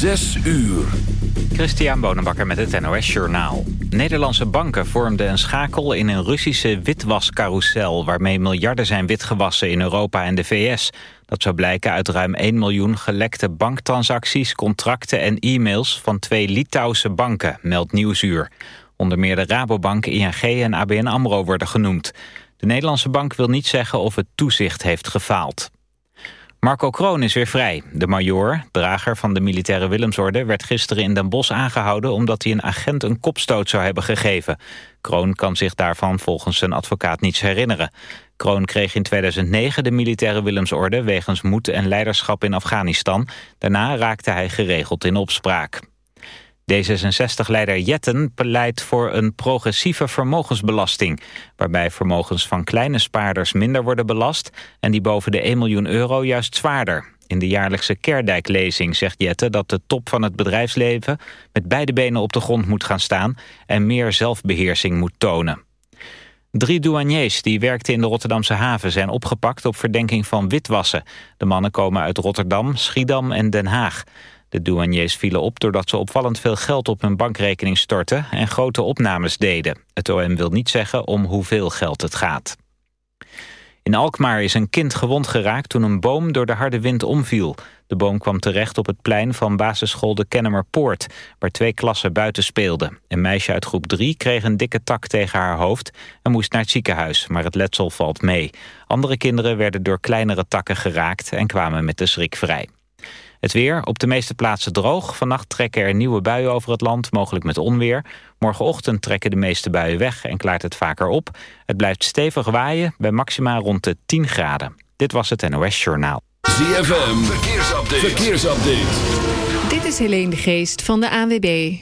Zes uur. Christian Bonenbakker met het NOS Journaal. Nederlandse banken vormden een schakel in een Russische witwascarousel... waarmee miljarden zijn witgewassen in Europa en de VS. Dat zou blijken uit ruim 1 miljoen gelekte banktransacties... contracten en e-mails van twee Litouwse banken, meldt Nieuwsuur. Onder meer de Rabobank, ING en ABN AMRO worden genoemd. De Nederlandse bank wil niet zeggen of het toezicht heeft gefaald. Marco Kroon is weer vrij. De major, drager van de militaire Willemsorde... werd gisteren in Den Bosch aangehouden... omdat hij een agent een kopstoot zou hebben gegeven. Kroon kan zich daarvan volgens zijn advocaat niets herinneren. Kroon kreeg in 2009 de militaire Willemsorde... wegens moed en leiderschap in Afghanistan. Daarna raakte hij geregeld in opspraak. D66-leider Jetten pleit voor een progressieve vermogensbelasting... waarbij vermogens van kleine spaarders minder worden belast... en die boven de 1 miljoen euro juist zwaarder. In de jaarlijkse Kerdijk-lezing zegt Jetten dat de top van het bedrijfsleven... met beide benen op de grond moet gaan staan... en meer zelfbeheersing moet tonen. Drie douaniers die werkten in de Rotterdamse haven zijn opgepakt op verdenking van witwassen. De mannen komen uit Rotterdam, Schiedam en Den Haag. De douaniers vielen op doordat ze opvallend veel geld op hun bankrekening stortten en grote opnames deden. Het OM wil niet zeggen om hoeveel geld het gaat. In Alkmaar is een kind gewond geraakt toen een boom door de harde wind omviel. De boom kwam terecht op het plein van basisschool de Kennemerpoort... waar twee klassen buiten speelden. Een meisje uit groep 3 kreeg een dikke tak tegen haar hoofd... en moest naar het ziekenhuis, maar het letsel valt mee. Andere kinderen werden door kleinere takken geraakt... en kwamen met de schrik vrij. Het weer, op de meeste plaatsen droog. Vannacht trekken er nieuwe buien over het land, mogelijk met onweer. Morgenochtend trekken de meeste buien weg en klaart het vaker op. Het blijft stevig waaien, bij maxima rond de 10 graden. Dit was het NOS Journaal. ZFM, verkeersupdate. verkeersupdate. Dit is Helene de Geest van de ANWB.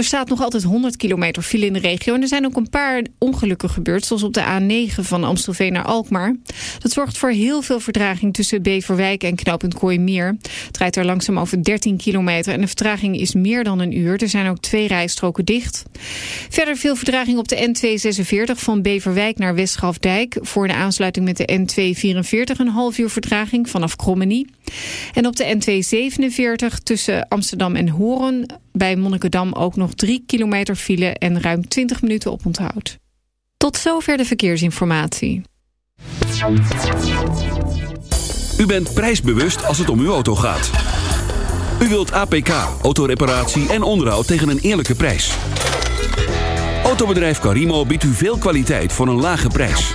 Er staat nog altijd 100 kilometer file in de regio. En er zijn ook een paar ongelukken gebeurd. Zoals op de A9 van Amstelveen naar Alkmaar. Dat zorgt voor heel veel vertraging tussen Beverwijk en knooppunt Kooimeer. Het rijdt er langzaam over 13 kilometer. En de vertraging is meer dan een uur. Er zijn ook twee rijstroken dicht. Verder veel vertraging op de N246 van Beverwijk naar Westgrafdijk. Voor de aansluiting met de N244 een half uur vertraging vanaf Krommenie. En op de N247 tussen Amsterdam en Horen bij Monnikendam ook nog 3 kilometer file en ruim 20 minuten op onthoud. Tot zover de verkeersinformatie. U bent prijsbewust als het om uw auto gaat. U wilt APK, autoreparatie en onderhoud tegen een eerlijke prijs. Autobedrijf Carimo biedt u veel kwaliteit voor een lage prijs.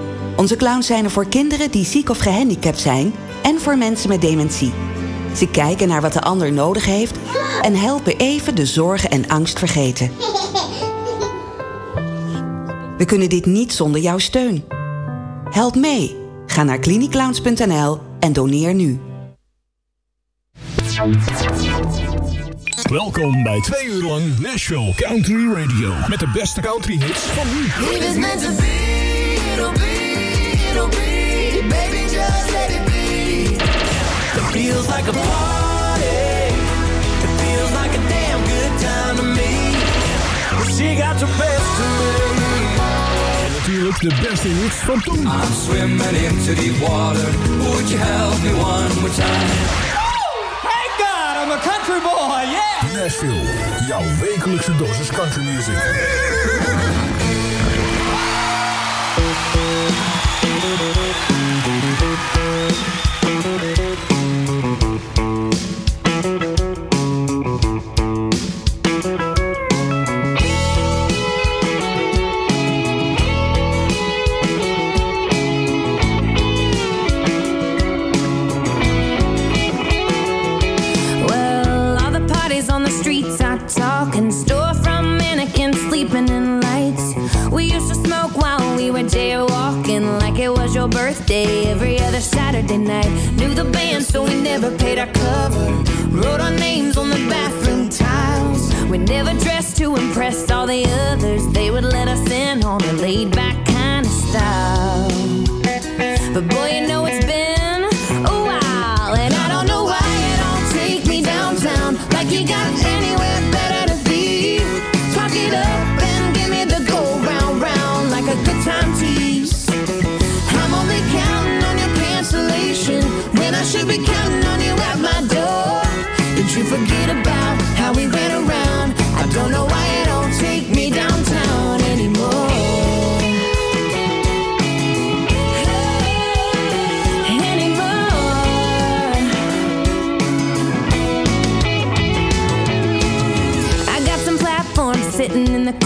Onze clowns zijn er voor kinderen die ziek of gehandicapt zijn... en voor mensen met dementie. Ze kijken naar wat de ander nodig heeft... en helpen even de zorgen en angst vergeten. We kunnen dit niet zonder jouw steun. Help mee. Ga naar cliniclowns.nl en doneer nu. Welkom bij twee uur lang Nashville Country Radio. Met de beste country hits van nu. It'll be. Baby, just let it be. It feels like a party. It feels like a damn good time to me. She got the best of me. En natuurlijk de beste hits van toen. I'm swimming into deep water. Would you help me one more time? Thank God, I'm a country boy, yeah! Nashville, jouw wekelijkse dosis country music. Well, never paid our cover. Wrote our names on the bathroom tiles. We never dressed to impress all the others. They would let us in on a laid back sitting in the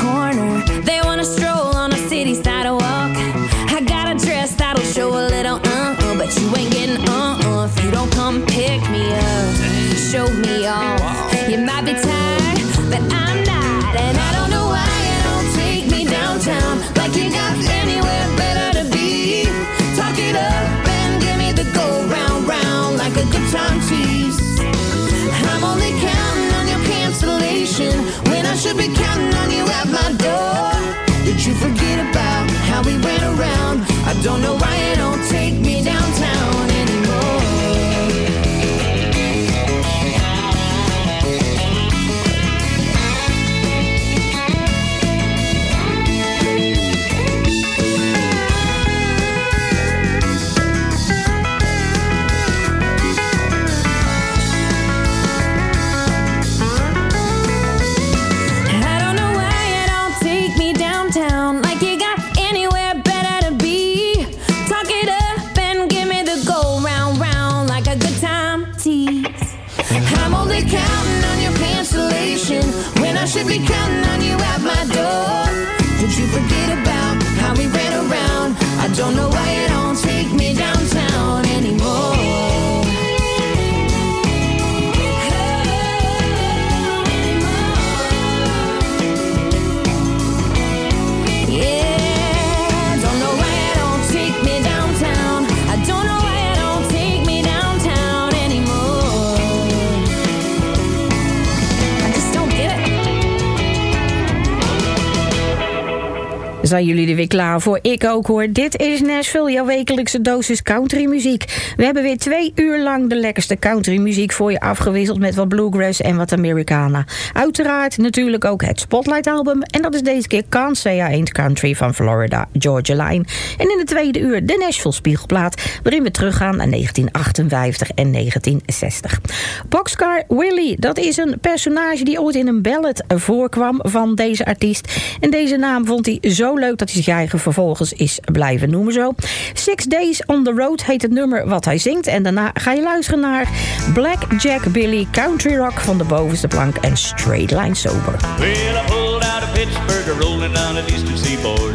Zijn jullie er weer klaar voor? Ik ook hoor. Dit is Nashville, jouw wekelijkse dosis country muziek. We hebben weer twee uur lang de lekkerste country muziek voor je afgewisseld met wat bluegrass en wat Americana. Uiteraard natuurlijk ook het Spotlight album. En dat is deze keer Can't Say I Ain't Country van Florida Georgia Line. En in de tweede uur de Nashville Spiegelplaat, waarin we teruggaan naar 1958 en 1960. Boxcar Willie, dat is een personage die ooit in een ballad voorkwam van deze artiest. En deze naam vond hij zo leuk dat hij zich eigen vervolgens is blijven noemen zo. Six Days on the Road heet het nummer wat hij zingt. En daarna ga je luisteren naar Black Jack Billy, Country Rock van de bovenste plank en Straight Line Sober. Well, I pulled out of Pittsburgh, rolling down the eastern seaboard.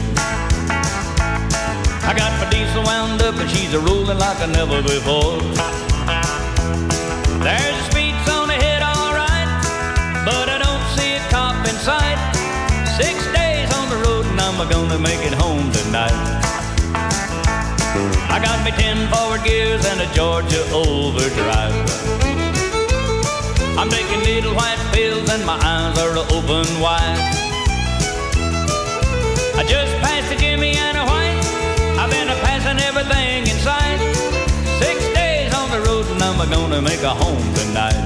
I got my diesel wound up, and she's a rolling like I never before. There's a speed zone ahead, all right, but I don't see a cop in sight. Six I'm gonna make it home tonight. I got me ten forward gears and a Georgia overdrive. I'm taking little white pills and my eyes are open wide. I just passed a Jimmy and a White. I've been a passing everything in sight. Six days on the road and I'm gonna make a home tonight.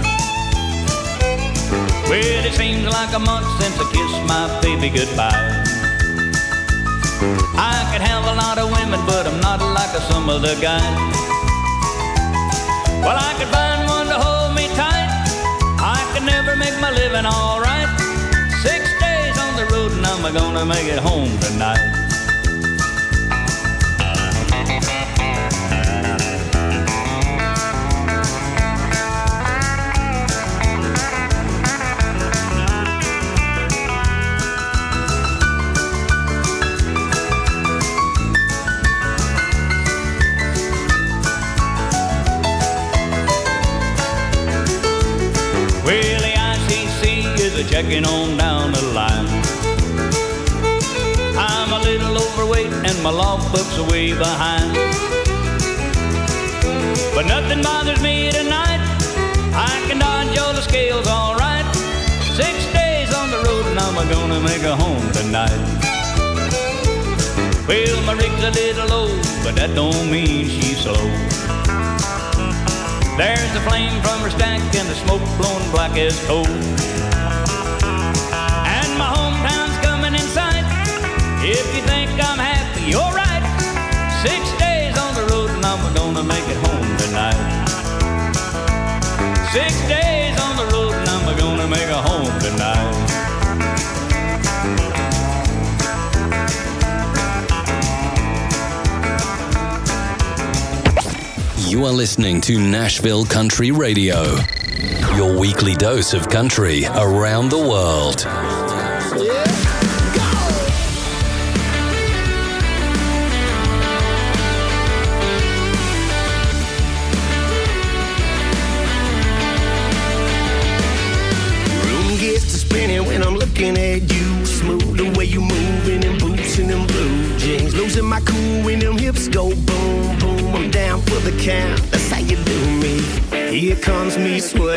Well, it seems like a month since I kissed my baby goodbye. I could have a lot of women, but I'm not like some other guys. Well, I could find one to hold me tight. I could never make my living alright. Six days on the road, and I'm gonna make it home tonight. Checking on down the line. I'm a little overweight and my logbook's way behind. But nothing bothers me tonight. I can dodge all the scales all right. Six days on the road and I'm gonna make a home tonight. Well, my rig's a little low, but that don't mean she's slow. There's the flame from her stack and the smoke blowing black as coal. Gonna make it home tonight. Six days on the road and I'm gonna make a home tonight. You are listening to Nashville Country Radio, your weekly dose of country around the world. becomes me sweat.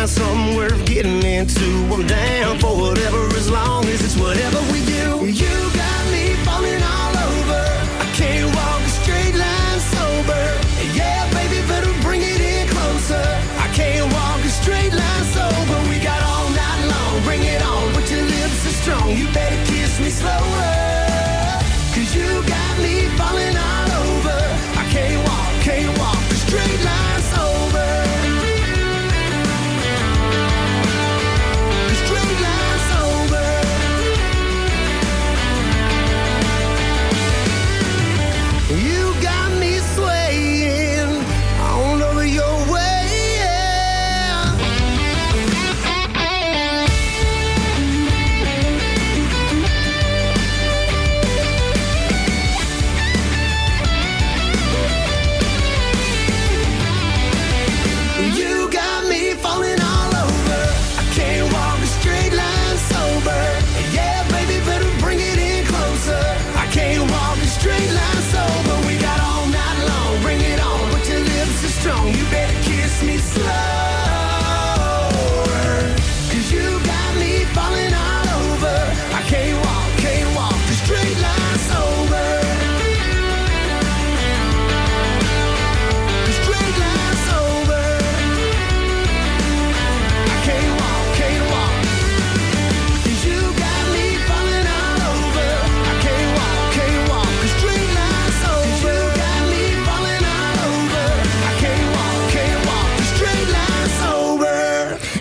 Find something worth getting into, I'm down for whatever as long as it's whatever we do. You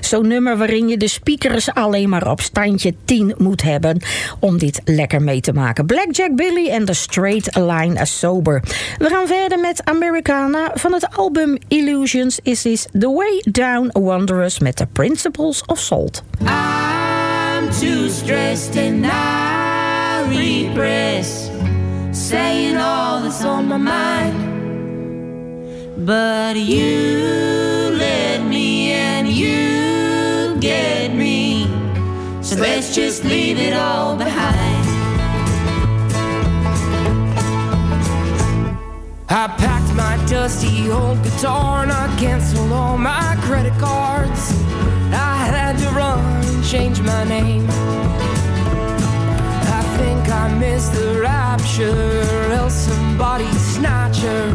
Zo'n nummer waarin je de speakers alleen maar op standje 10 moet hebben om dit lekker mee te maken. Blackjack Billy en The Straight Line Sober. We gaan verder met Americana. Van het album Illusions is this The Way Down Wanderers met The Principles of Salt. I'm too stressed repress, saying all that's on my mind. But you let's just leave it all behind. I packed my dusty old guitar and I canceled all my credit cards. I had to run and change my name. I think I missed the rapture, else somebody snatcher.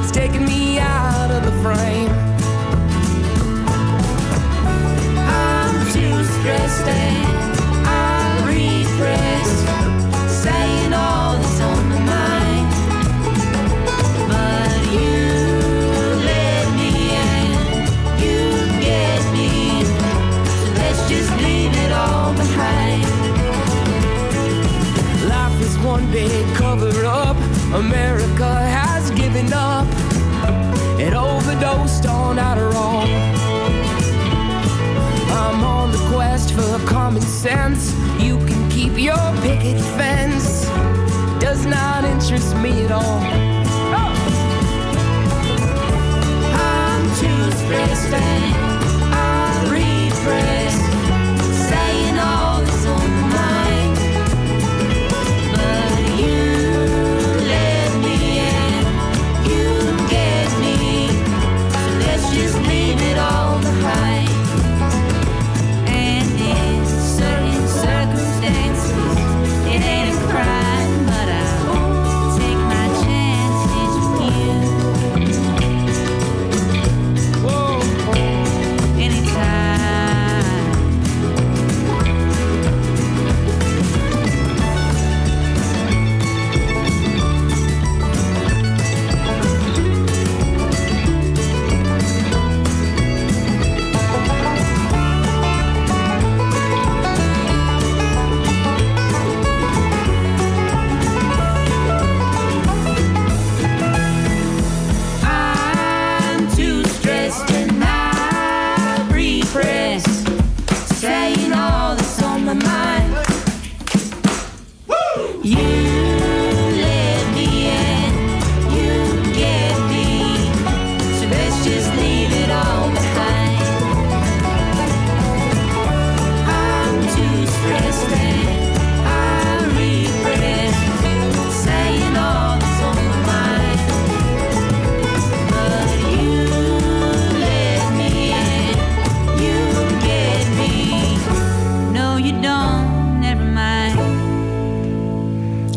It's taking me out of the frame. America has given up. It overdosed on Adderall. For common sense. You can keep your picket fence. Does not interest me at all. Oh. I'm too stressed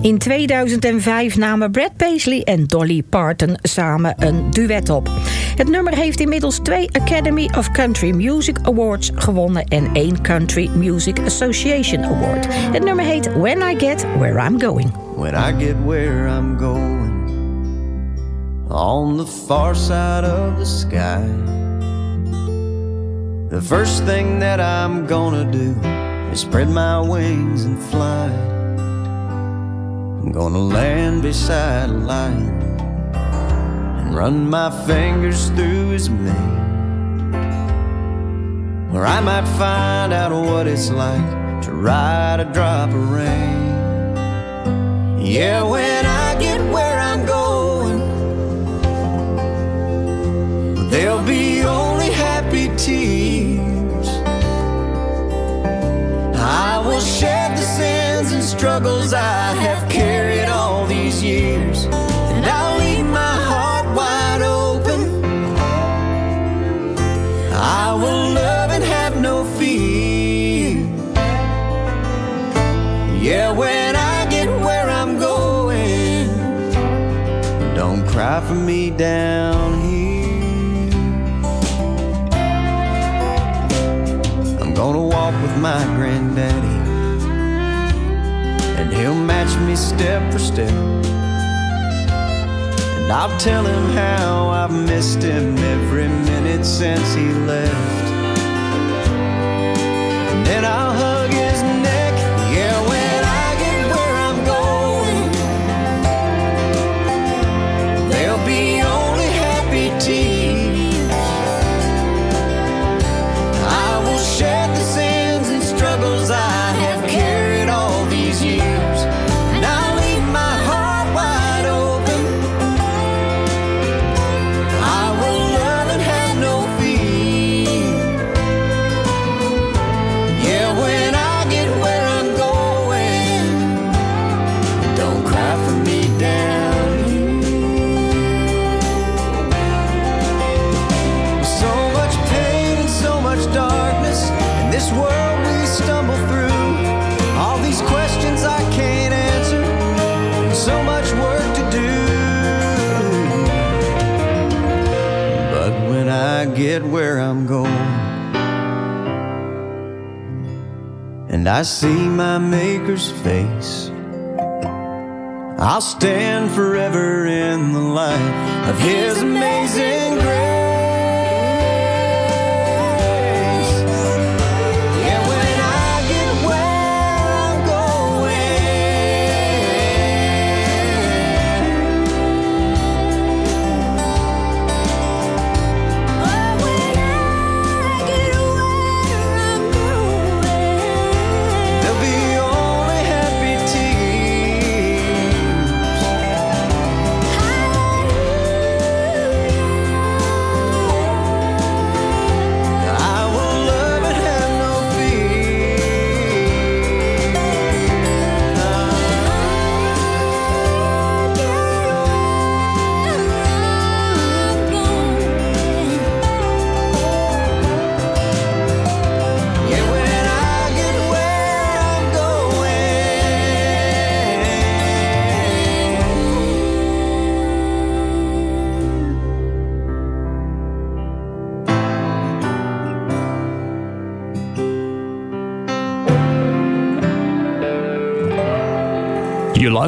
In 2005 namen Brad Paisley en Dolly Parton samen een duet op. Het nummer heeft inmiddels twee Academy of Country Music Awards gewonnen en één Country Music Association Award. Het nummer heet When I Get Where I'm Going. when I get where I'm going on the far side of the sky. The first thing that I'm gonna do is spread my wings and fly. I'm gonna land beside a lion and run my fingers through his mane. Where I might find out what it's like to ride a drop of rain. Yeah, when I get where I'm going, there'll be only happy tears. I will shed the and struggles I have carried all these years, and I'll leave my heart wide open. I will love and have no fear. Yeah, when I get where I'm going, don't cry for me down here. I'm gonna walk with my granddaddy, and watch me step for step. And I'll tell him how I've missed him every minute since he left. And then I'll where I'm going. And I see my Maker's face. I'll stand forever in the light of His amazing grace.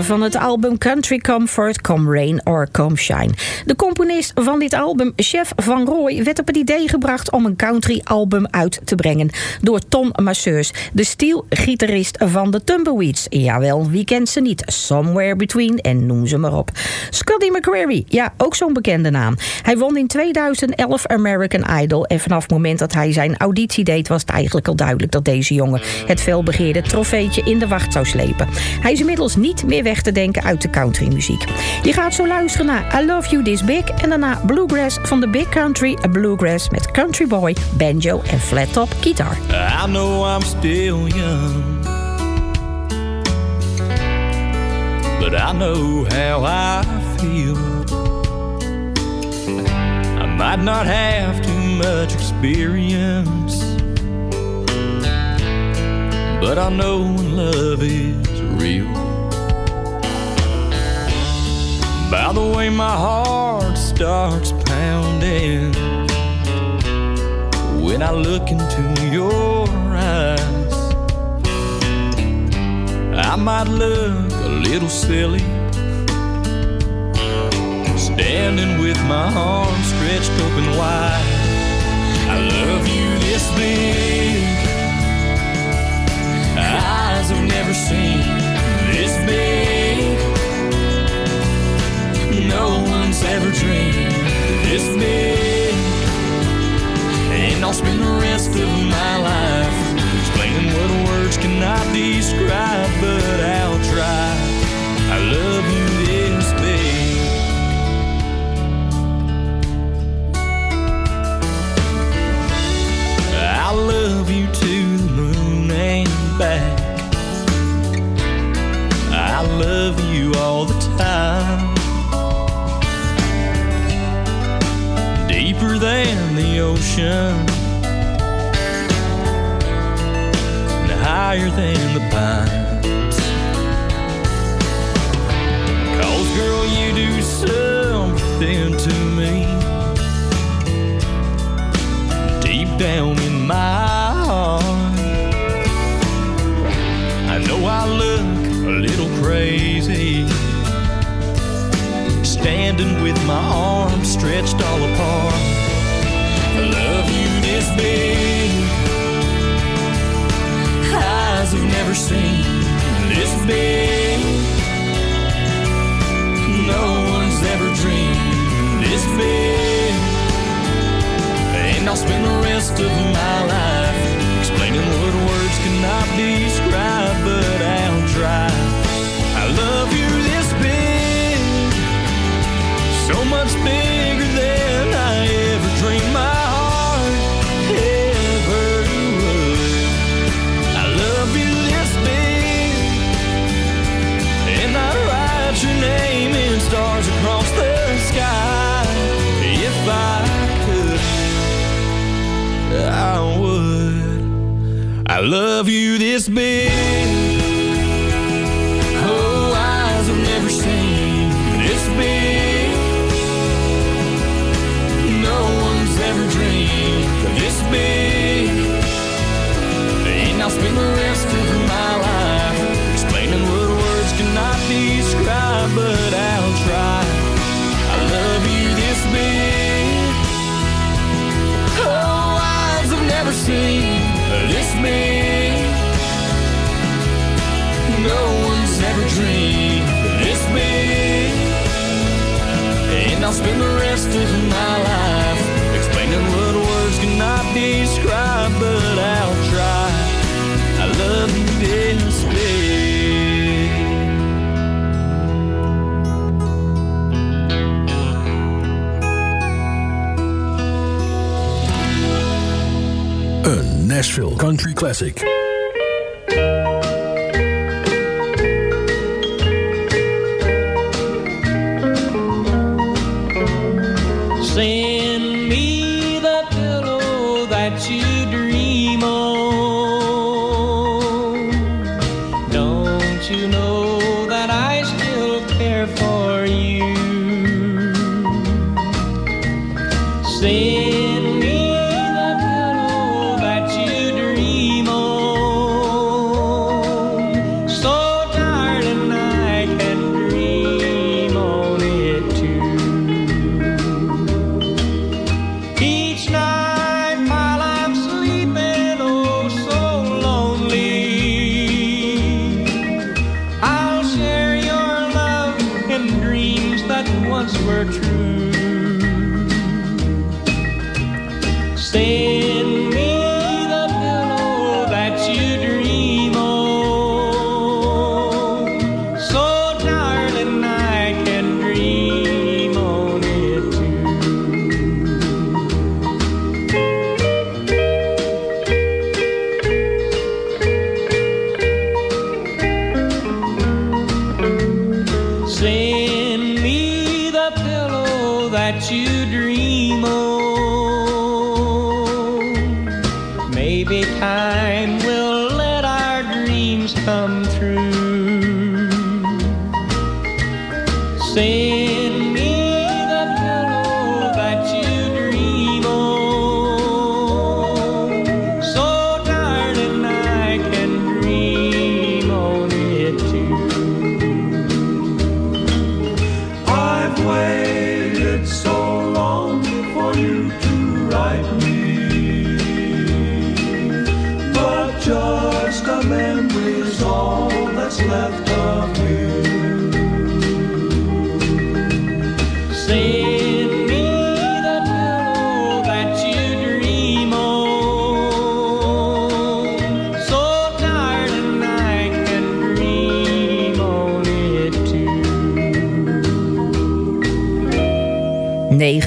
Van het album Country Comfort, Come Rain or Come Shine. De componist van dit album, Chef Van Rooij, werd op het idee gebracht om een country album uit te brengen. Door Tom Masseurs, de stielgitarist van de Tumbleweeds. Jawel, wie kent ze niet? Somewhere Between en noem ze maar op. Scotty McCreery, ja, ook zo'n bekende naam. Hij won in 2011 American Idol en vanaf het moment dat hij zijn auditie deed was het eigenlijk al duidelijk dat deze jongen het veelbegeerde trofeetje in de wacht zou slepen. Hij is inmiddels niet meer weg te denken uit de countrymuziek. Je gaat zo luisteren naar I Love You This Big en daarna Bluegrass van de Big Country Bluegrass met Country Boy, banjo en flat top guitar. I know I'm still young, but I know how I feel. I might not have but I know love is real. By the way, my heart starts pounding when I look into your eyes. I might look a little silly, standing with my arms stretched open wide. I love you this big, eyes have never seen this big. No ever dreamed this big. And I'll spend the rest of my life explaining what words cannot describe, but I'll try. I love you this big. I love you to the moon and back. I love you all the time. Deeper than the ocean, and higher than the pines. Cause, girl, you do something to me deep down in my heart. I know I look a little crazy, standing with my arms stretched all apart. I love you this big, eyes have never seen this big. No one's ever dreamed this big. And I'll spend the rest of my life Classic. Send me the pillow that you dream on. Don't you know that I still care for you? Send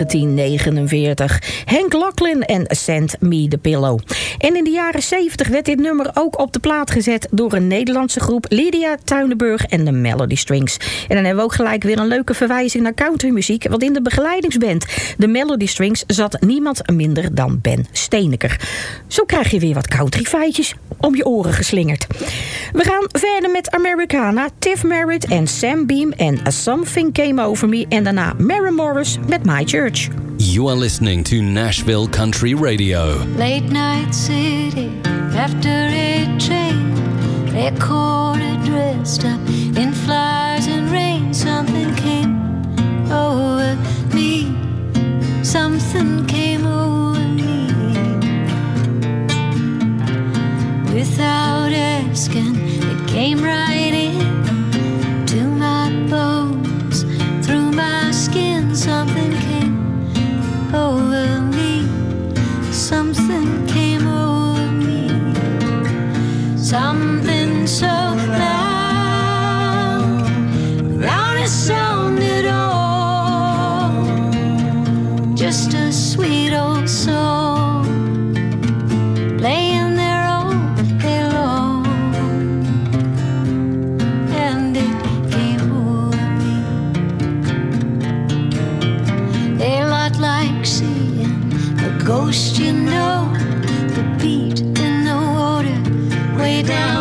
1949. Henk Lachlan en Send Me the Pillow. En in de jaren 70 werd dit nummer ook op de plaat gezet door een Nederlandse groep Lydia Tuinenburg en de Melody Strings. En dan hebben we ook gelijk weer een leuke verwijzing naar countrymuziek. Want in de begeleidingsband de Melody Strings zat niemand minder dan Ben Steeneker. Zo krijg je weer wat country feitjes om je oren geslingerd. We gaan verder met Americana, Tiff Merritt en Sam Beam en A Something Came Over Me. En daarna Mary Morris met My Church. You are listening to Nashville Country Radio. Late night city after a train. They corded dressed up in flies and rain. Something came over me. Something came over me. Without asking, it came right in to my bones, through my skin. Something Something came over me. Something so loud, without a sound at all. Just a sweet old song playing there all day. And it came over me. A lot like seeing a ghost, you down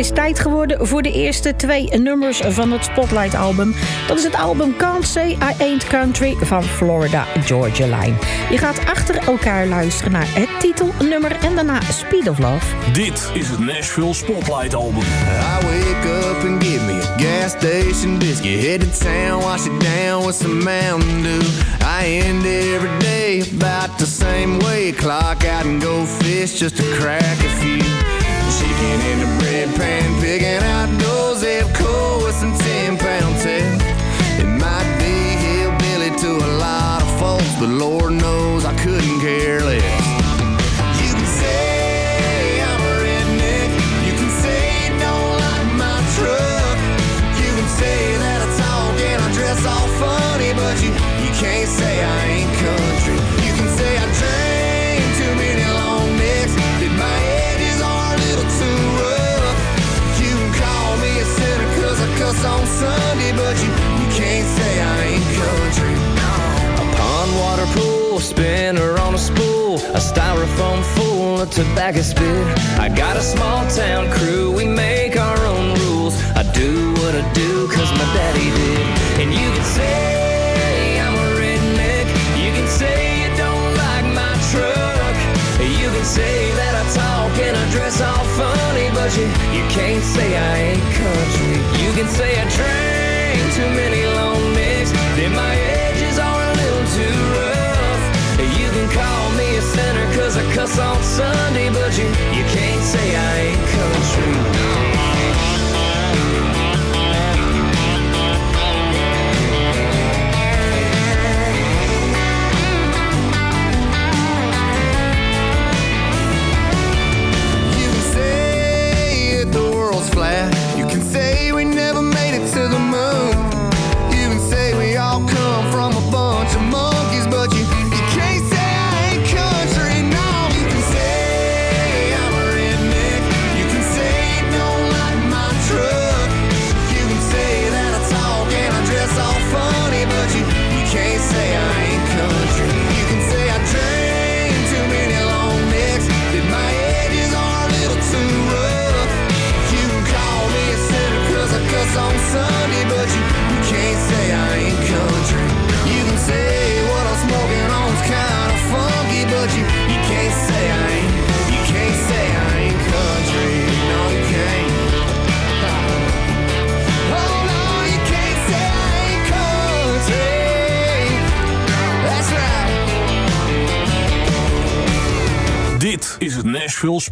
Is tijd geworden voor de eerste twee nummers van het Spotlight-album. Dat is het album Can't Say I Ain't Country van Florida Georgia Line. Je gaat achter elkaar luisteren naar het titelnummer en daarna Speed of Love. Dit is het Nashville Spotlight Album. I wake up and give me a gas station biscuit. Head to town, wash it down with some Mountain Dew. I end every day about the same way. Clock out and go fish just to crack a few. Chicken in the bread pan, picking out those Epco with some 10 pound tail. It might be hillbilly to a lot of folks, but Lord a styrofoam full of tobacco spit. I got a small town crew, we make our own rules. I do what I do cause my daddy did. And you can say I'm a redneck, you can say you don't like my truck. You can say that I talk and I dress all funny, but you, you can't say I ain't country. You can say I drank too many long necks, that my edges are a little too rough. Cause I cuss on Sunday, but you, you can't say I ain't country.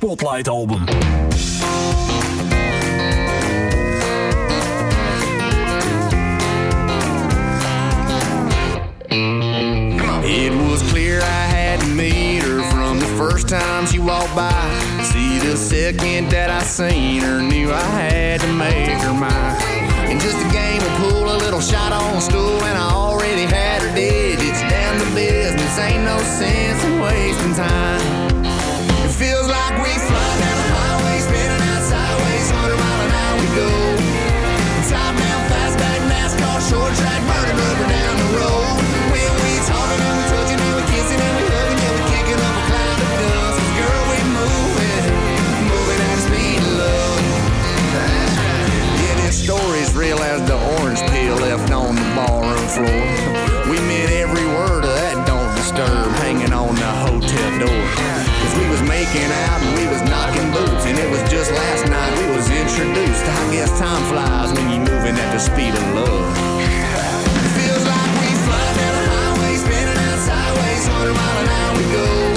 Spotlight album. It was clear I had to meet her from the first time she walked by. See, the second that I seen her, knew I had to make her mine. In just a game of pool, a little shot on stool, and I already had her digits down to business. Ain't no sense in wasting time. Floor. We meant every word of that don't disturb hanging on the hotel door. Cause we was making out and we was knocking boots and it was just last night we was introduced. I guess time flies when you're moving at the speed of love. Feels like we fly down the highway, spinning out sideways, 100 mile an hour we go.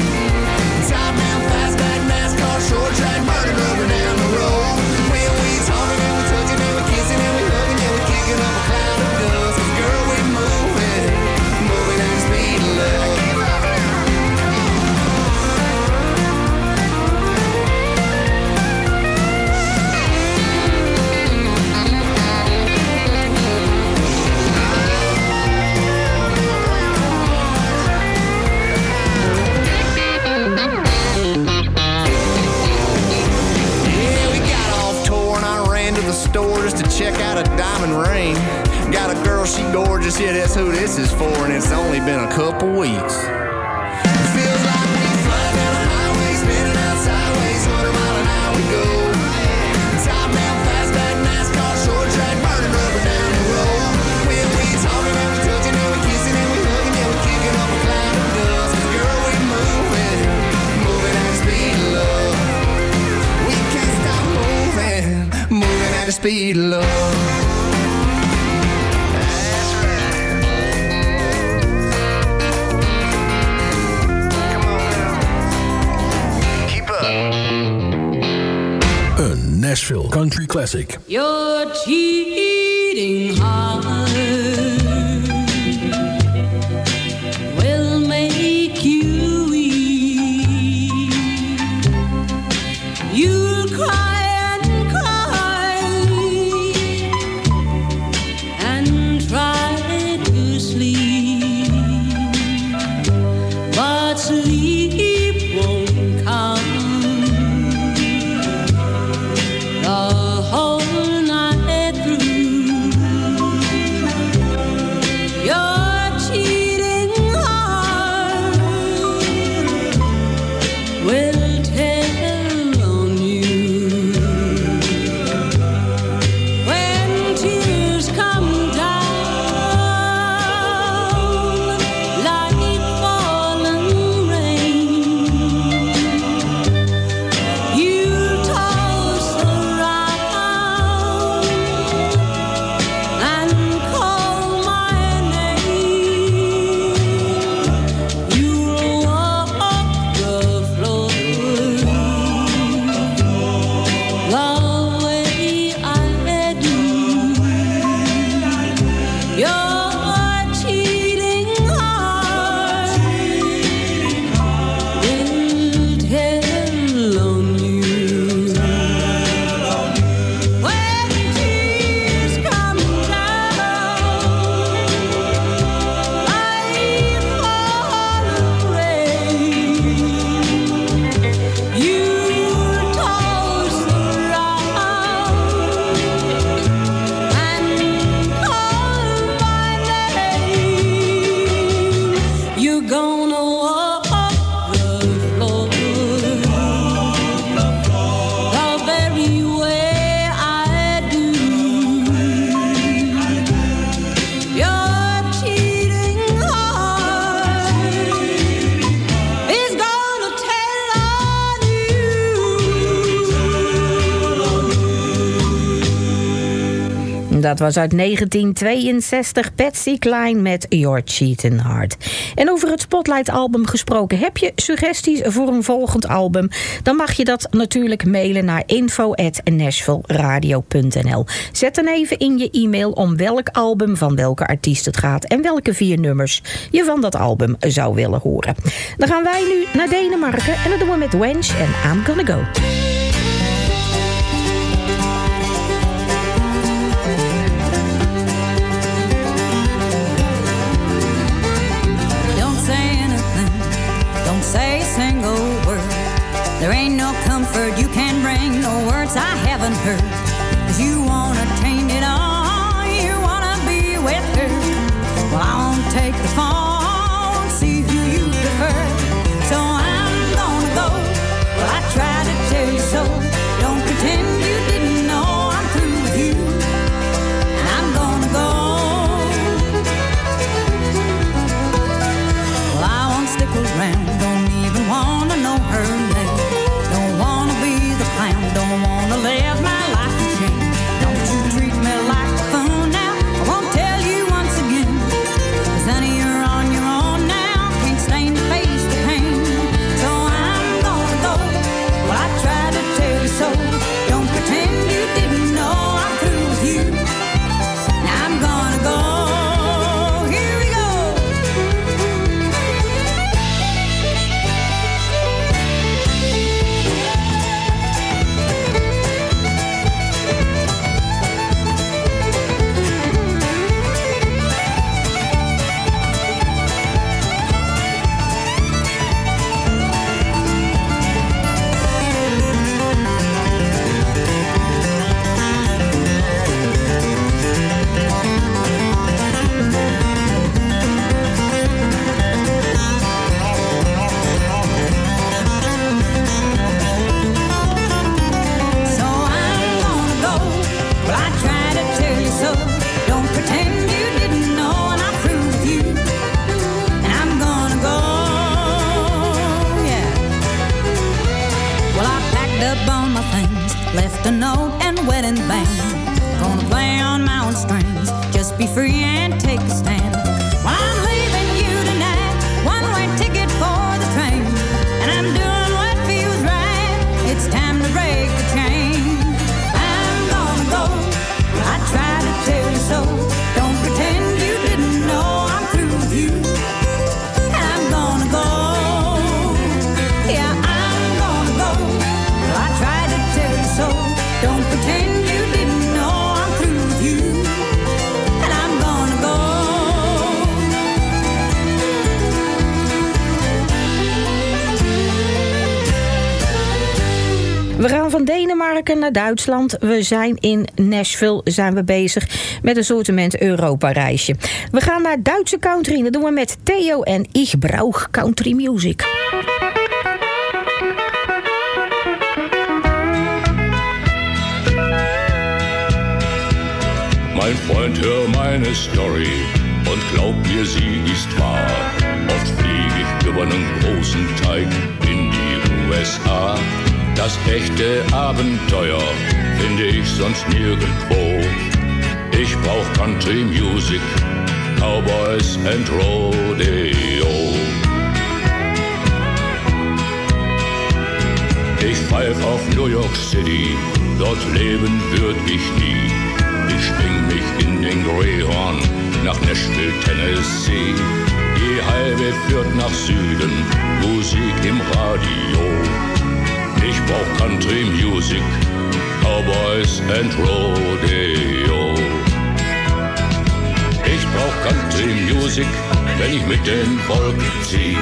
Classic. Was uit 1962 Patsy Cline met Your Cheating Heart. En over het Spotlight-album gesproken. Heb je suggesties voor een volgend album? Dan mag je dat natuurlijk mailen naar info.nashvilleradio.nl. Zet dan even in je e-mail om welk album van welke artiest het gaat... en welke vier nummers je van dat album zou willen horen. Dan gaan wij nu naar Denemarken en dat doen we met Wench en I'm Gonna Go. There ain't no comfort you can bring, no words I haven't heard. Duitsland. We zijn in Nashville zijn we bezig met een soortement Europa-reisje. We gaan naar Duitse country. Dat doen we met Theo en Ich brauch country music. Mein Freund, hör meine Story und glaub mir, sie ist wahr. Oft flieg ich über einen großen Teig in die USA. Das echte Abenteuer finde ich sonst nirgendwo. Ich brauch Country Music, Cowboys and Rodeo. Ich pfeif auf New York City, dort leben würd ich nie. Ich schwing mich in den Greyhorn nach Nashville, Tennessee. Die Highway führt nach Süden, Musik im Radio. Ich brauch Country Music, Cowboys and Rodeo. Ich brauch Country Music, wenn ich mit den Wolken zieh.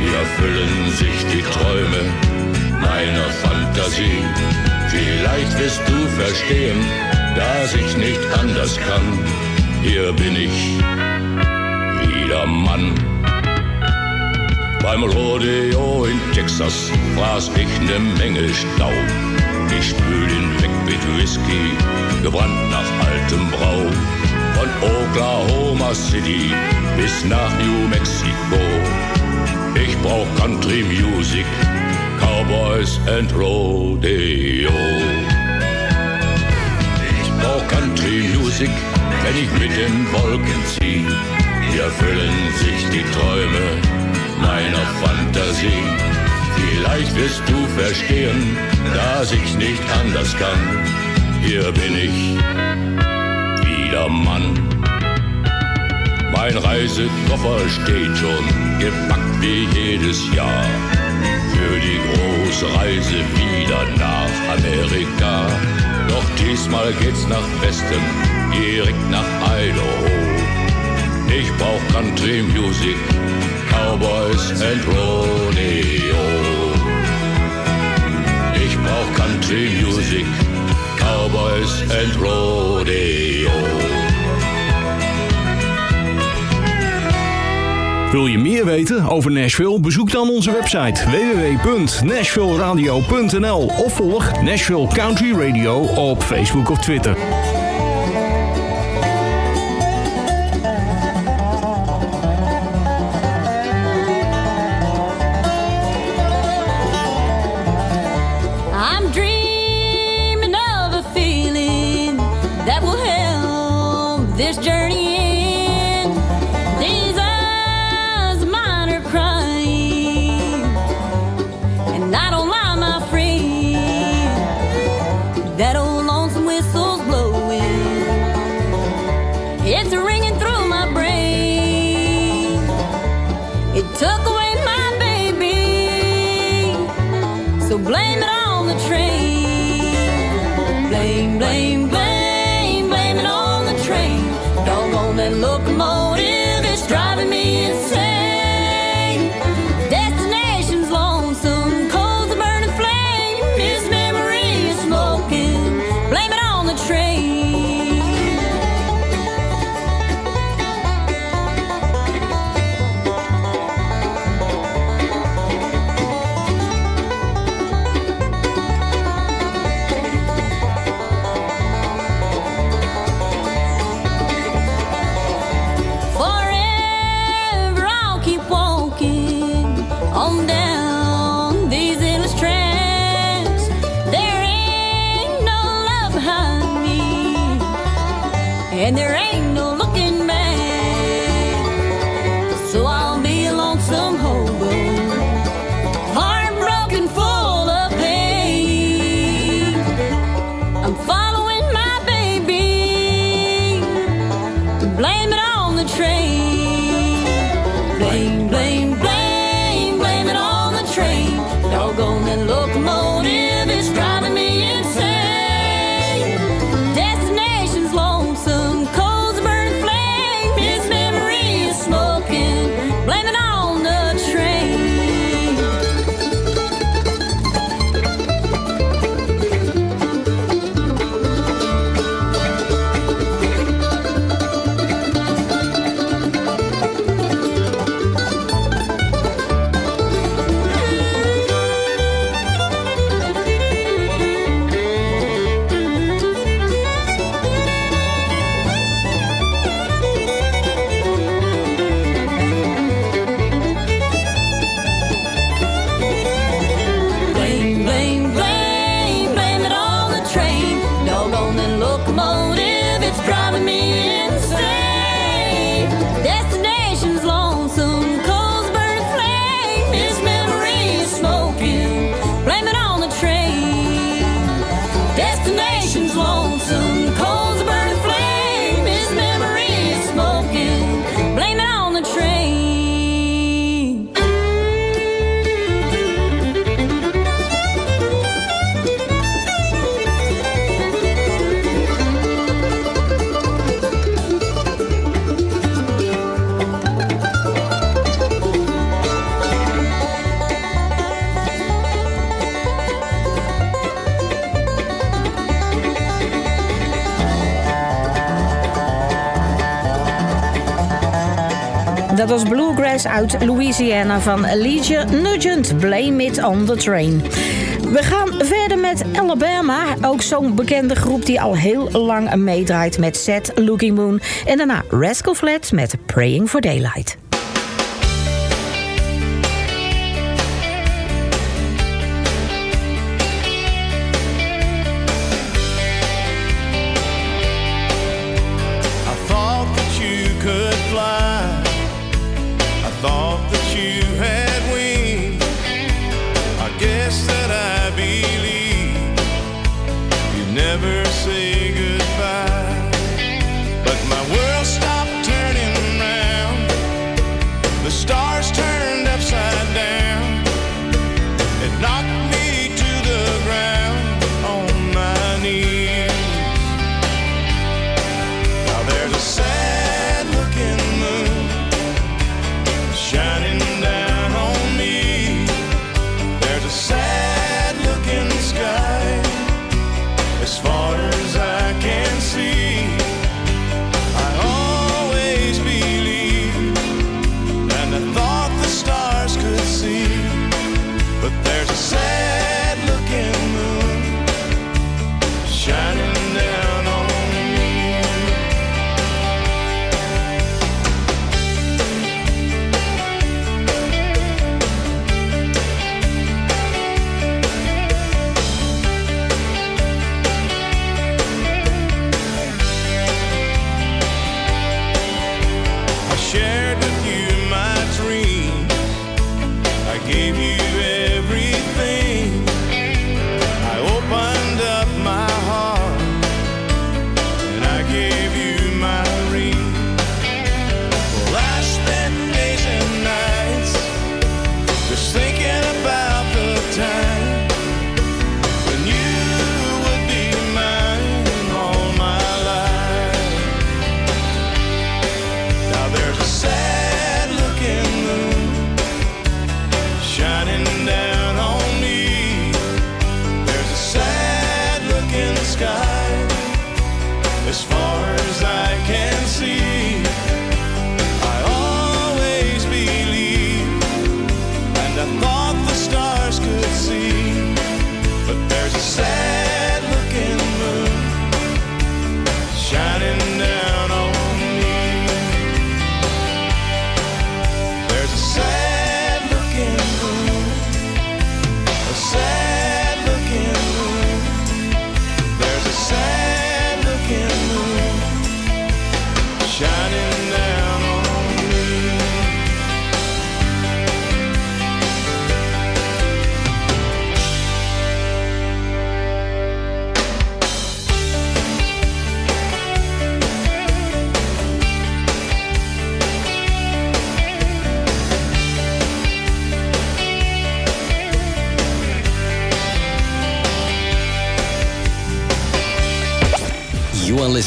Hier erfüllen sich die Träume meiner Fantasie. Vielleicht wirst du verstehen, dass ich nicht anders kann. Hier bin ich wieder Mann. Beim Rodeo in Texas fraß ich ne Menge Staub. Ich spül ihn weg mit Whisky, gebrannt nach altem Brau. Von Oklahoma City bis nach New Mexico. Ich brauch Country Music, Cowboys and Rodeo. brauch Country Music, wenn ich mit den Wolken zieh. Hier erfüllen sich die Träume meiner Fantasie. Vielleicht wirst du verstehen, dass ich nicht anders kann. Hier bin ich, wieder Mann. Mein Reisekoffer steht schon, gepackt wie jedes Jahr. Für die große Reise wieder nach Amerika. Doch diesmal geht's nach Westen, direkt nach Idaho. Ich brauch Country Music, Cowboys and Rodeo. Ich brauch Country Music, Cowboys and Rodeo. Wil je meer weten over Nashville? Bezoek dan onze website www.nashvilleradio.nl of volg Nashville Country Radio op Facebook of Twitter. Dat was Bluegrass uit Louisiana van Legia Nugent. Blame it on the train. We gaan verder met Alabama. Ook zo'n bekende groep die al heel lang meedraait met Set Looking Moon. En daarna Rascal Flatts met Praying for Daylight.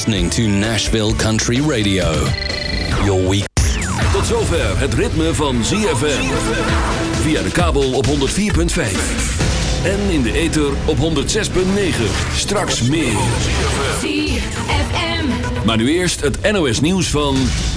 to Nashville Country Radio. Your week. Tot zover het ritme van ZFM. Via de kabel op 104.5. En in de ether op 106.9. Straks meer. ZFM. Maar nu eerst het NOS nieuws van...